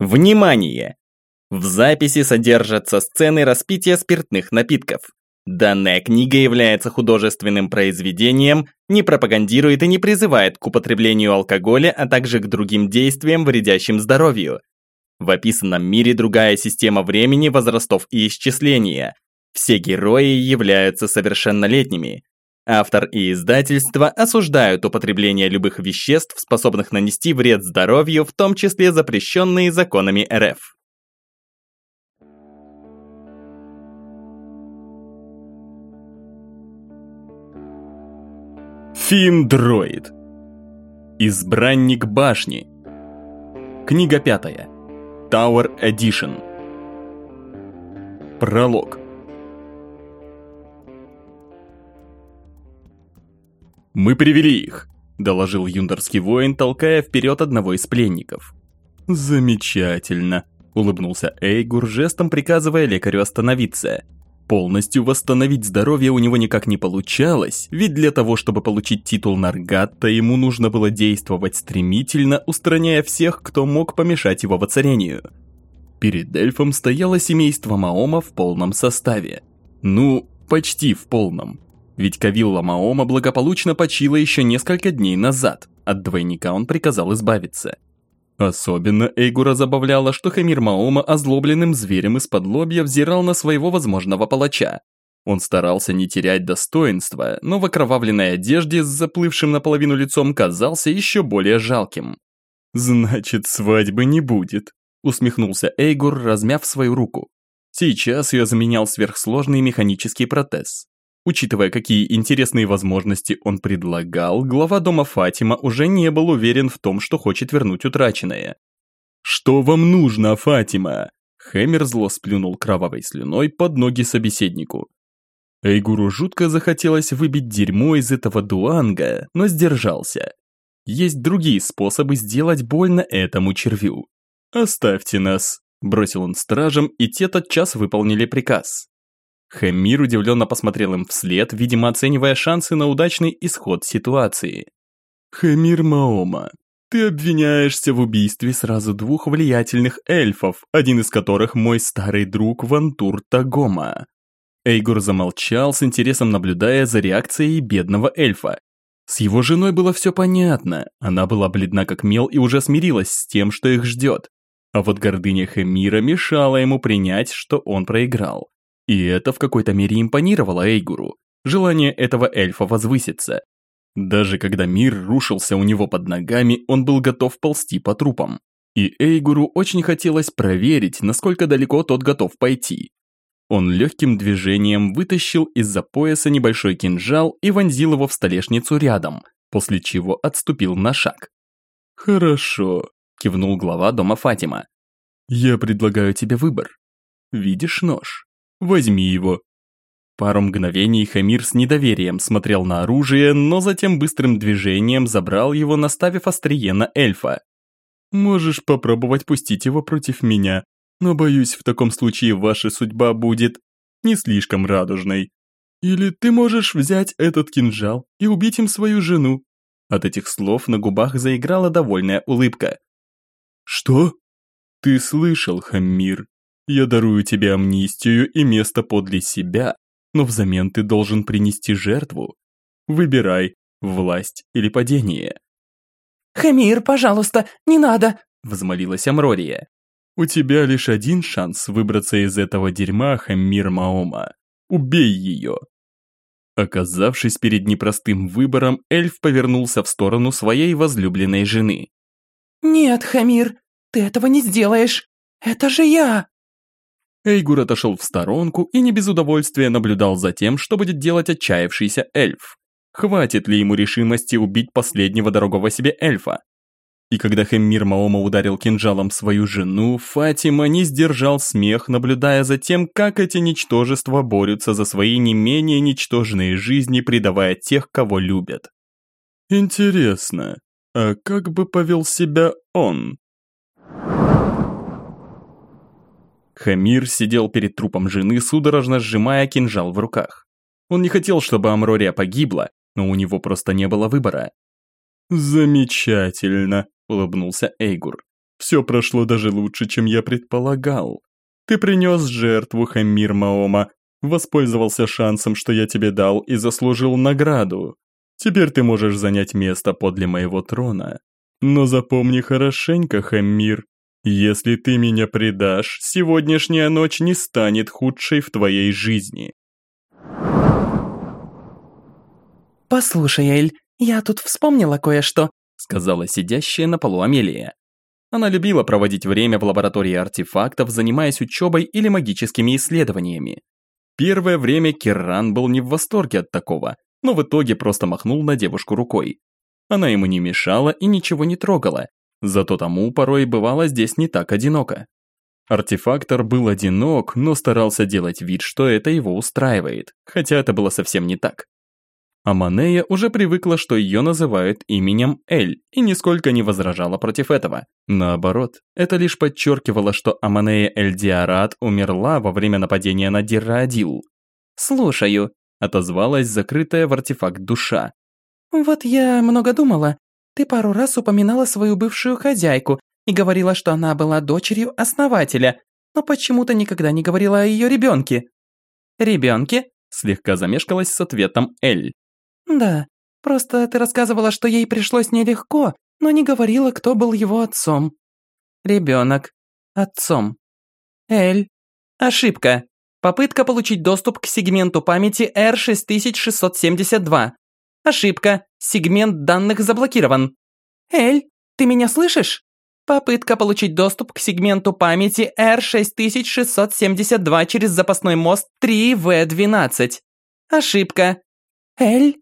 Внимание! В записи содержатся сцены распития спиртных напитков. Данная книга является художественным произведением, не пропагандирует и не призывает к употреблению алкоголя, а также к другим действиям, вредящим здоровью. В описанном мире другая система времени, возрастов и исчисления. Все герои являются совершеннолетними. Автор и издательство осуждают употребление любых веществ, способных нанести вред здоровью, в том числе запрещенные законами РФ. Финдроид. Избранник башни. Книга пятая. Tower Edition. Пролог. «Мы привели их», – доложил юндарский воин, толкая вперед одного из пленников. «Замечательно», – улыбнулся Эйгур, жестом приказывая лекарю остановиться – Полностью восстановить здоровье у него никак не получалось, ведь для того, чтобы получить титул Наргатта, ему нужно было действовать стремительно, устраняя всех, кто мог помешать его воцарению. Перед эльфом стояло семейство Маома в полном составе. Ну, почти в полном. Ведь Кавилла Маома благополучно почила еще несколько дней назад, от двойника он приказал избавиться. Особенно Эйгура забавляло, что Хамир Маома озлобленным зверем из-под лобья взирал на своего возможного палача. Он старался не терять достоинства, но в окровавленной одежде с заплывшим наполовину лицом казался еще более жалким. «Значит, свадьбы не будет», – усмехнулся Эйгур, размяв свою руку. Сейчас я заменял сверхсложный механический протез. Учитывая, какие интересные возможности он предлагал, глава дома Фатима уже не был уверен в том, что хочет вернуть утраченное. «Что вам нужно, Фатима?» Хэмер зло сплюнул кровавой слюной под ноги собеседнику. Эйгуру жутко захотелось выбить дерьмо из этого дуанга, но сдержался. Есть другие способы сделать больно этому червю. «Оставьте нас», – бросил он стражам, и те тотчас выполнили приказ. Хэммир удивленно посмотрел им вслед, видимо оценивая шансы на удачный исход ситуации. «Хэмир Маома, ты обвиняешься в убийстве сразу двух влиятельных эльфов, один из которых мой старый друг Вантур Тагома». Эйгур замолчал, с интересом наблюдая за реакцией бедного эльфа. С его женой было все понятно, она была бледна как мел и уже смирилась с тем, что их ждет. А вот гордыня Хэмира мешала ему принять, что он проиграл. И это в какой-то мере импонировало Эйгуру, желание этого эльфа возвыситься. Даже когда мир рушился у него под ногами, он был готов ползти по трупам. И Эйгуру очень хотелось проверить, насколько далеко тот готов пойти. Он легким движением вытащил из-за пояса небольшой кинжал и вонзил его в столешницу рядом, после чего отступил на шаг. «Хорошо», – кивнул глава дома Фатима. «Я предлагаю тебе выбор. Видишь нож? Возьми его». Пару мгновений Хамир с недоверием смотрел на оружие, но затем быстрым движением забрал его, наставив острие на эльфа. «Можешь попробовать пустить его против меня, но боюсь, в таком случае ваша судьба будет не слишком радужной. Или ты можешь взять этот кинжал и убить им свою жену». От этих слов на губах заиграла довольная улыбка. «Что?» «Ты слышал, Хаммир, я дарую тебе амнистию и место подле себя, но взамен ты должен принести жертву. Выбирай, власть или падение». «Хамир, пожалуйста, не надо!» – взмолилась Амрория. «У тебя лишь один шанс выбраться из этого дерьма, Хамир Маома. Убей ее!» Оказавшись перед непростым выбором, эльф повернулся в сторону своей возлюбленной жены. «Нет, Хамир, ты этого не сделаешь. Это же я!» Эйгур отошел в сторонку и не без удовольствия наблюдал за тем, что будет делать отчаявшийся эльф. Хватит ли ему решимости убить последнего дорогого себе эльфа? И когда Хэммир Маома ударил кинжалом свою жену, Фатима не сдержал смех, наблюдая за тем, как эти ничтожества борются за свои не менее ничтожные жизни, предавая тех, кого любят. Интересно, а как бы повел себя он? Хамир сидел перед трупом жены, судорожно сжимая кинжал в руках. Он не хотел, чтобы Амрория погибла, но у него просто не было выбора. «Замечательно», – улыбнулся Эйгур. Все прошло даже лучше, чем я предполагал. Ты принес жертву, Хамир Маома, воспользовался шансом, что я тебе дал, и заслужил награду. Теперь ты можешь занять место подле моего трона. Но запомни хорошенько, Хамир, если ты меня предашь, сегодняшняя ночь не станет худшей в твоей жизни. «Послушай, Эль, я тут вспомнила кое-что», сказала сидящая на полу Амелия. Она любила проводить время в лаборатории артефактов, занимаясь учебой или магическими исследованиями. Первое время Кирран был не в восторге от такого, но в итоге просто махнул на девушку рукой. Она ему не мешала и ничего не трогала, зато тому порой бывало здесь не так одиноко. Артефактор был одинок, но старался делать вид, что это его устраивает, хотя это было совсем не так. А Манея уже привыкла, что ее называют именем Эль, и нисколько не возражала против этого. Наоборот, это лишь подчеркивало, что Аманея Эль Диарат умерла во время нападения на Дирраадил. «Слушаю», – отозвалась закрытая в артефакт душа. «Вот я много думала. Ты пару раз упоминала свою бывшую хозяйку и говорила, что она была дочерью основателя, но почему-то никогда не говорила о ее ребенке». «Ребенке?» – слегка замешкалась с ответом Эль. «Да, просто ты рассказывала, что ей пришлось нелегко, но не говорила, кто был его отцом». «Ребенок. Отцом». «Эль. Ошибка. Попытка получить доступ к сегменту памяти R6672. Ошибка. Сегмент данных заблокирован. Эль, ты меня слышишь? Попытка получить доступ к сегменту памяти R6672 через запасной мост 3V12. Ошибка. Эль?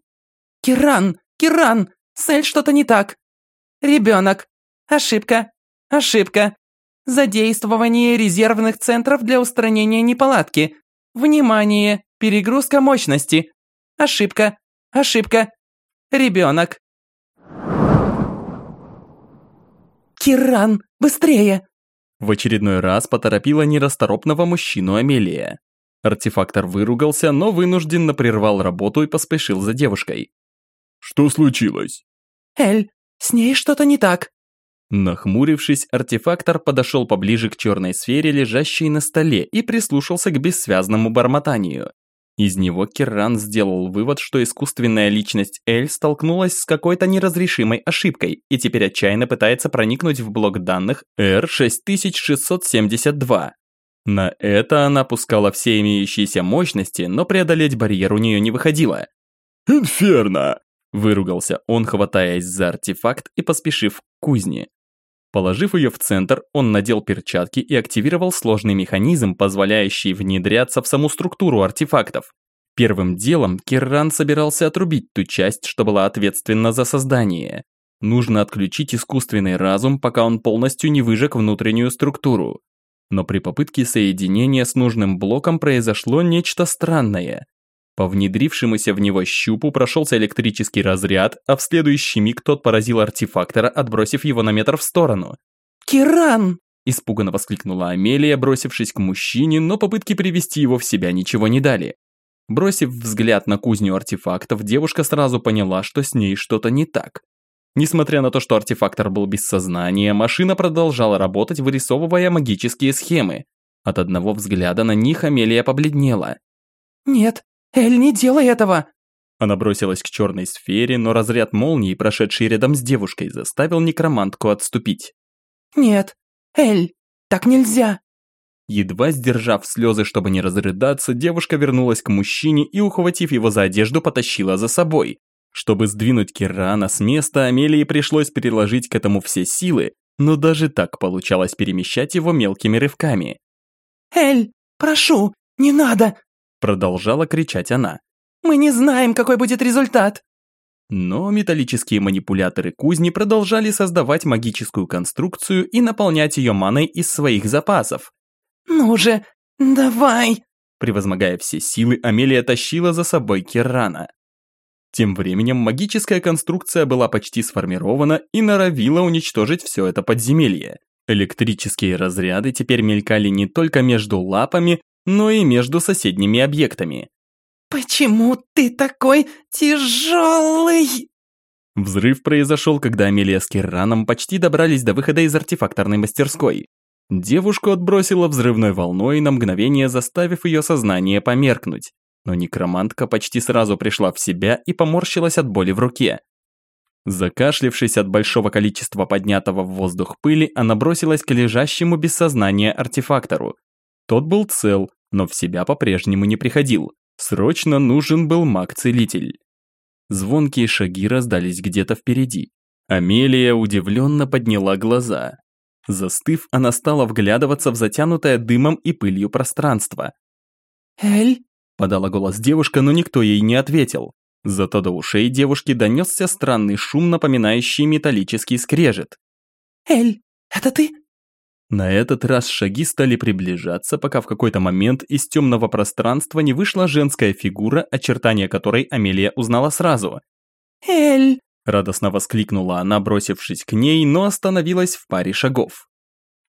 Киран! Киран! С Эль что-то не так. Ребенок. Ошибка. Ошибка. Задействование резервных центров для устранения неполадки. Внимание! Перегрузка мощности. Ошибка. Ошибка. Ребенок. Киран, быстрее! В очередной раз поторопила нерасторопного мужчину Амелия. Артефактор выругался, но вынужденно прервал работу и поспешил за девушкой. «Что случилось?» «Эль, с ней что-то не так». Нахмурившись, артефактор подошел поближе к черной сфере, лежащей на столе, и прислушался к бессвязному бормотанию. Из него Кирран сделал вывод, что искусственная личность Эль столкнулась с какой-то неразрешимой ошибкой и теперь отчаянно пытается проникнуть в блок данных R6672. На это она пускала все имеющиеся мощности, но преодолеть барьер у нее не выходило. «Инферно!» – выругался он, хватаясь за артефакт и поспешив к кузне. Положив ее в центр, он надел перчатки и активировал сложный механизм, позволяющий внедряться в саму структуру артефактов. Первым делом Кирран собирался отрубить ту часть, что была ответственна за создание. Нужно отключить искусственный разум, пока он полностью не выжег внутреннюю структуру. Но при попытке соединения с нужным блоком произошло нечто странное. По внедрившемуся в него щупу прошелся электрический разряд, а в следующий миг тот поразил артефактора, отбросив его на метр в сторону. «Киран!» – испуганно воскликнула Амелия, бросившись к мужчине, но попытки привести его в себя ничего не дали. Бросив взгляд на кузню артефактов, девушка сразу поняла, что с ней что-то не так. Несмотря на то, что артефактор был без сознания, машина продолжала работать, вырисовывая магические схемы. От одного взгляда на них Амелия побледнела. «Нет, Эль, не делай этого!» Она бросилась к черной сфере, но разряд молнии, прошедший рядом с девушкой, заставил некромантку отступить. «Нет, Эль, так нельзя!» Едва сдержав слезы, чтобы не разрыдаться, девушка вернулась к мужчине и, ухватив его за одежду, потащила за собой. Чтобы сдвинуть Кирана с места, Амелии пришлось переложить к этому все силы, но даже так получалось перемещать его мелкими рывками. «Эль, прошу, не надо!» Продолжала кричать она. «Мы не знаем, какой будет результат!» Но металлические манипуляторы кузни продолжали создавать магическую конструкцию и наполнять ее маной из своих запасов. «Ну же, давай!» Превозмогая все силы, Амелия тащила за собой Кирана. Тем временем магическая конструкция была почти сформирована и норовила уничтожить все это подземелье. Электрические разряды теперь мелькали не только между лапами, но и между соседними объектами. «Почему ты такой тяжелый?» Взрыв произошел, когда Амелия с Кирраном почти добрались до выхода из артефакторной мастерской. Девушку отбросило взрывной волной, на мгновение заставив ее сознание померкнуть. Но некромантка почти сразу пришла в себя и поморщилась от боли в руке. Закашлившись от большого количества поднятого в воздух пыли, она бросилась к лежащему без сознания артефактору. Тот был цел, но в себя по-прежнему не приходил. Срочно нужен был маг-целитель. Звонкие шаги раздались где-то впереди. Амелия удивленно подняла глаза. Застыв, она стала вглядываться в затянутое дымом и пылью пространство. «Эль?» – подала голос девушка, но никто ей не ответил. Зато до ушей девушки донесся странный шум, напоминающий металлический скрежет. «Эль, это ты?» На этот раз шаги стали приближаться, пока в какой-то момент из темного пространства не вышла женская фигура, очертания которой Амелия узнала сразу. «Эль!» Радостно воскликнула она, бросившись к ней, но остановилась в паре шагов.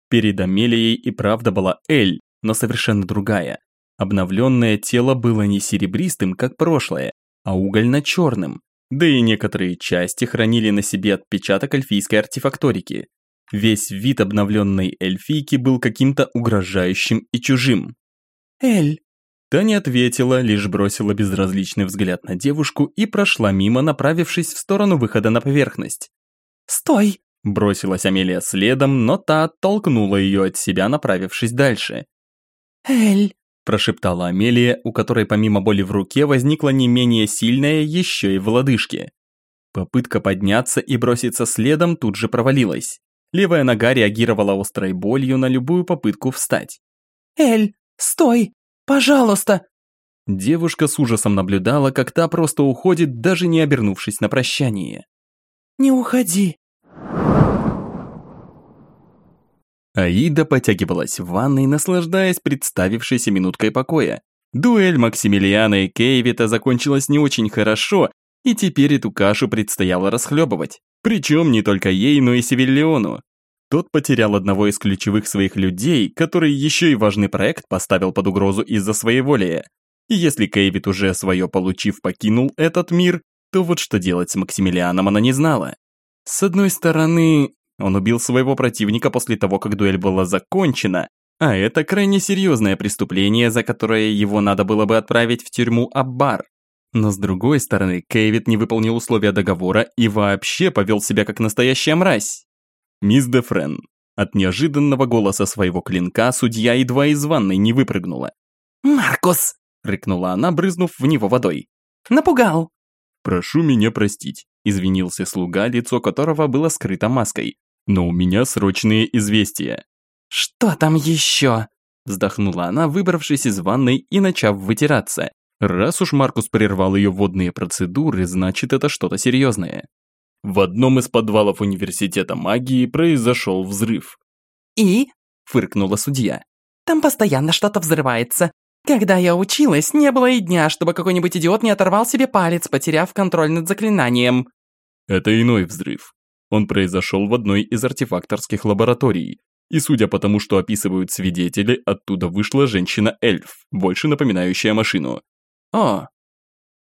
Перед Амелией и правда была Эль, но совершенно другая. Обновленное тело было не серебристым, как прошлое, а угольно-черным. Да и некоторые части хранили на себе отпечаток эльфийской артефакторики. Весь вид обновленной эльфийки был каким-то угрожающим и чужим. «Эль, Та не ответила, лишь бросила безразличный взгляд на девушку и прошла мимо, направившись в сторону выхода на поверхность. «Стой!» – бросилась Амелия следом, но та оттолкнула ее от себя, направившись дальше. «Эль!» – прошептала Амелия, у которой помимо боли в руке возникла не менее сильная еще и в лодыжке. Попытка подняться и броситься следом тут же провалилась. Левая нога реагировала острой болью на любую попытку встать. «Эль, стой! Пожалуйста!» Девушка с ужасом наблюдала, как та просто уходит, даже не обернувшись на прощание. «Не уходи!» Аида потягивалась в ванной, наслаждаясь представившейся минуткой покоя. Дуэль Максимилиана и Кейвита закончилась не очень хорошо, и теперь эту кашу предстояло расхлебывать. Причем не только ей, но и Севиллиону. Тот потерял одного из ключевых своих людей, который еще и важный проект поставил под угрозу из-за своей воли. И если Кейвит уже свое получив покинул этот мир, то вот что делать с Максимилианом она не знала. С одной стороны, он убил своего противника после того, как дуэль была закончена, а это крайне серьезное преступление, за которое его надо было бы отправить в тюрьму Аббар. Но с другой стороны, Кейвит не выполнил условия договора и вообще повел себя как настоящая мразь. «Мисс Дефрен». От неожиданного голоса своего клинка судья едва из ванной не выпрыгнула. «Маркус!» – рыкнула она, брызнув в него водой. «Напугал!» «Прошу меня простить», – извинился слуга, лицо которого было скрыто маской. «Но у меня срочные известия». «Что там еще?» – вздохнула она, выбравшись из ванной и начав вытираться. Раз уж Маркус прервал ее водные процедуры, значит это что-то серьезное. В одном из подвалов университета магии произошел взрыв. «И?» – фыркнула судья. «Там постоянно что-то взрывается. Когда я училась, не было и дня, чтобы какой-нибудь идиот не оторвал себе палец, потеряв контроль над заклинанием». Это иной взрыв. Он произошел в одной из артефакторских лабораторий. И судя по тому, что описывают свидетели, оттуда вышла женщина-эльф, больше напоминающая машину. «О,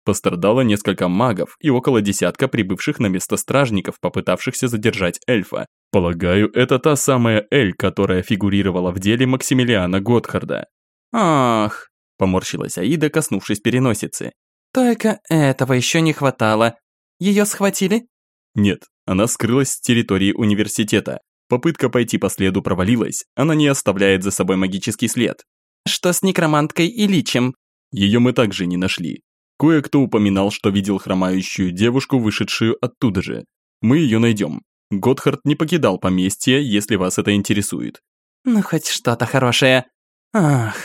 Пострадало несколько магов и около десятка прибывших на место стражников, попытавшихся задержать эльфа. Полагаю, это та самая Эль, которая фигурировала в деле Максимилиана Готхарда. ах!» – поморщилась Аида, коснувшись переносицы. «Только этого еще не хватало. Ее схватили?» Нет, она скрылась с территории университета. Попытка пойти по следу провалилась, она не оставляет за собой магический след. «Что с некроманткой и личем?» Ее мы также не нашли. Кое-кто упоминал, что видел хромающую девушку, вышедшую оттуда же. Мы ее найдем. Готхард не покидал поместье, если вас это интересует. Ну, хоть что-то хорошее. Ах,